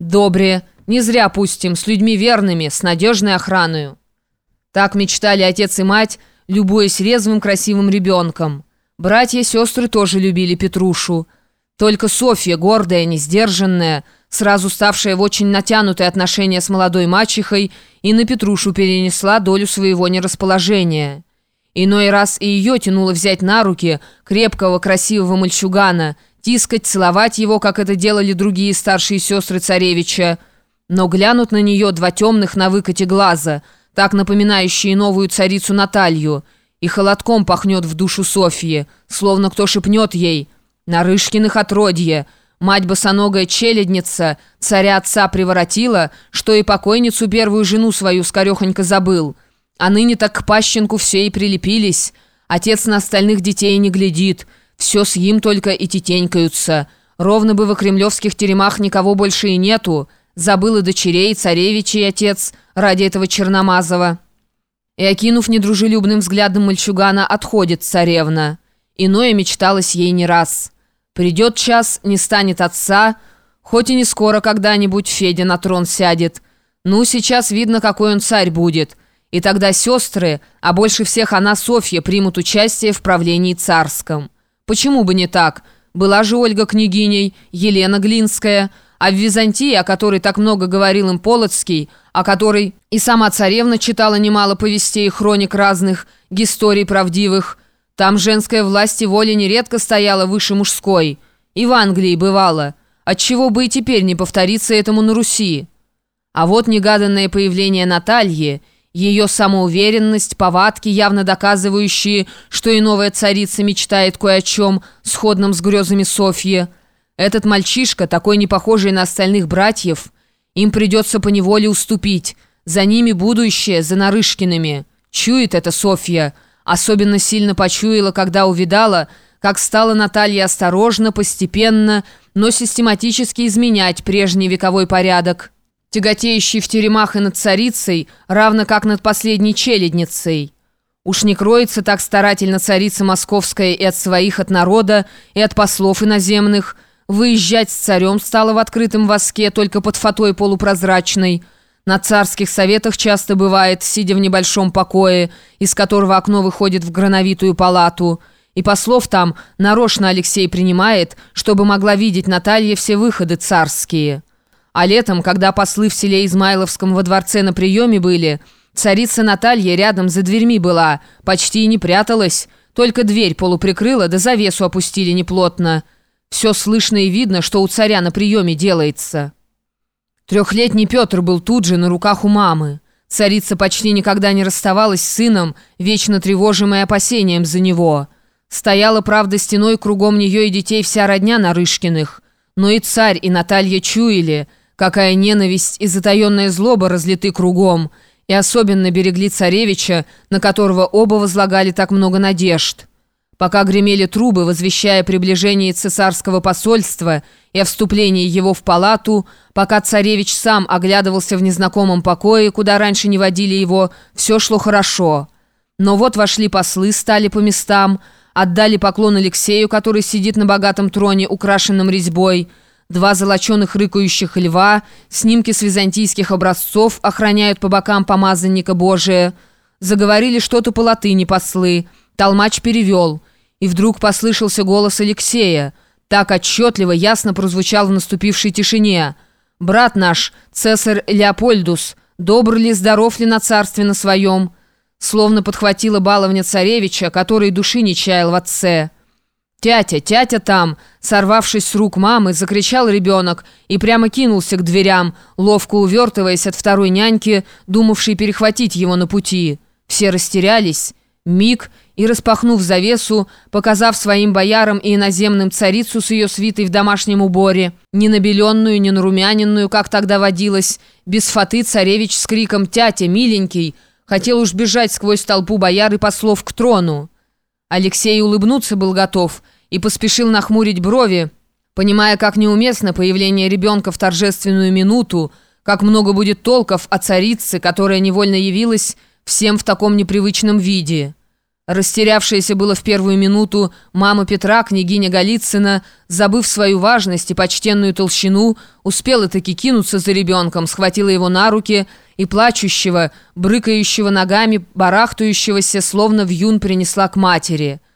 Добре, не зря пустим, с людьми верными, с надежной охраной. Так мечтали отец и мать, любуясь резвым красивым ребенком. Братья и сестры тоже любили Петрушу. Только Софья, гордая, несдержанная, сразу ставшая в очень натянутые отношения с молодой мачехой, и на Петрушу перенесла долю своего нерасположения. Иной раз и ее тянуло взять на руки крепкого, красивого мальчугана, тискать, целовать его, как это делали другие старшие сестры царевича. Но глянут на нее два темных на выкате глаза, так напоминающие новую царицу Наталью, и холодком пахнет в душу Софьи, словно кто шепнет ей «Нарышкиных отродье», Мать босоногая челядница царя отца приворотила, что и покойницу первую жену свою скорехонько забыл – а ныне так к пащенку все и прилепились. Отец на остальных детей не глядит. Все с им только и тетенькаются. Ровно бы во кремлевских теремах никого больше и нету. Забыл и дочерей, царевичей отец ради этого Черномазова. И, окинув недружелюбным взглядом мальчугана, отходит царевна. Иное мечталось ей не раз. Придет час, не станет отца, хоть и не скоро когда-нибудь Федя на трон сядет. Ну, сейчас видно, какой он царь будет». И тогда сестры, а больше всех она, Софья, примут участие в правлении царском. Почему бы не так? Была же Ольга княгиней, Елена Глинская, а в Византии, о которой так много говорил им Полоцкий, о которой и сама царевна читала немало повестей и хроник разных, историй правдивых, там женская власть и воля нередко стояла выше мужской. И в Англии бывало. Отчего бы и теперь не повториться этому на Руси? А вот негаданное появление Натальи – ее самоуверенность, повадки, явно доказывающие, что и новая царица мечтает кое о чем, сходном с грезами Софьи. Этот мальчишка, такой не похожий на остальных братьев, им придется поневоле уступить. За ними будущее, за Нарышкиными. Чует это Софья. Особенно сильно почуяла, когда увидала, как стала Наталья осторожно, постепенно, но систематически изменять прежний вековой порядок тяготеющий в теремах и над царицей, равно как над последней челядницей. Уж не кроется так старательно царица московская и от своих, от народа, и от послов иноземных. Выезжать с царем стало в открытом воске, только под фатой полупрозрачной. На царских советах часто бывает, сидя в небольшом покое, из которого окно выходит в грановитую палату. И послов там нарочно Алексей принимает, чтобы могла видеть Наталья все выходы царские». А летом, когда послы в селе Измайловском во дворце на приеме были, царица Наталья рядом за дверьми была, почти и не пряталась, только дверь полуприкрыла, да завесу опустили неплотно. Все слышно и видно, что у царя на приеме делается. Трехлетний Петр был тут же на руках у мамы. Царица почти никогда не расставалась с сыном, вечно тревожимая опасением за него. Стояла, правда, стеной кругом нее и детей вся родня Нарышкиных. Но и царь, и Наталья чуяли – Какая ненависть и затаенная злоба разлиты кругом, и особенно берегли царевича, на которого оба возлагали так много надежд. Пока гремели трубы, возвещая приближение цесарского посольства и о вступлении его в палату, пока царевич сам оглядывался в незнакомом покое, куда раньше не водили его, все шло хорошо. Но вот вошли послы, стали по местам, отдали поклон Алексею, который сидит на богатом троне, украшенном резьбой, Два золоченых рыкающих льва, снимки с византийских образцов охраняют по бокам помазанника Божия. Заговорили что-то по латыни послы. Толмач перевел. И вдруг послышался голос Алексея. Так отчетливо, ясно прозвучал в наступившей тишине. «Брат наш, цесарь Леопольдус, добр ли, здоров ли на царстве на своем?» Словно подхватила баловня царевича, который души не чаял в отце. «Тятя, тятя там!» Сорвавшись с рук мамы, закричал ребенок и прямо кинулся к дверям, ловко увертываясь от второй няньки, думавшей перехватить его на пути. Все растерялись. Миг и, распахнув завесу, показав своим боярам и иноземным царицу с ее свитой в домашнем уборе, не набеленную, не нарумяненную, как тогда водилось, без фаты царевич с криком «Тятя, миленький!» хотел уж бежать сквозь толпу бояр и послов к трону. Алексей улыбнуться был готов и поспешил нахмурить брови, понимая, как неуместно появление ребенка в торжественную минуту, как много будет толков о царице, которая невольно явилась всем в таком непривычном виде. Растерявшаяся было в первую минуту мама Петра, княгиня Голицына, забыв свою важность и почтенную толщину, успела таки кинуться за ребенком, схватила его на руки и плачущего, брыкающего ногами, барахтающегося, словно в юн принесла к матери.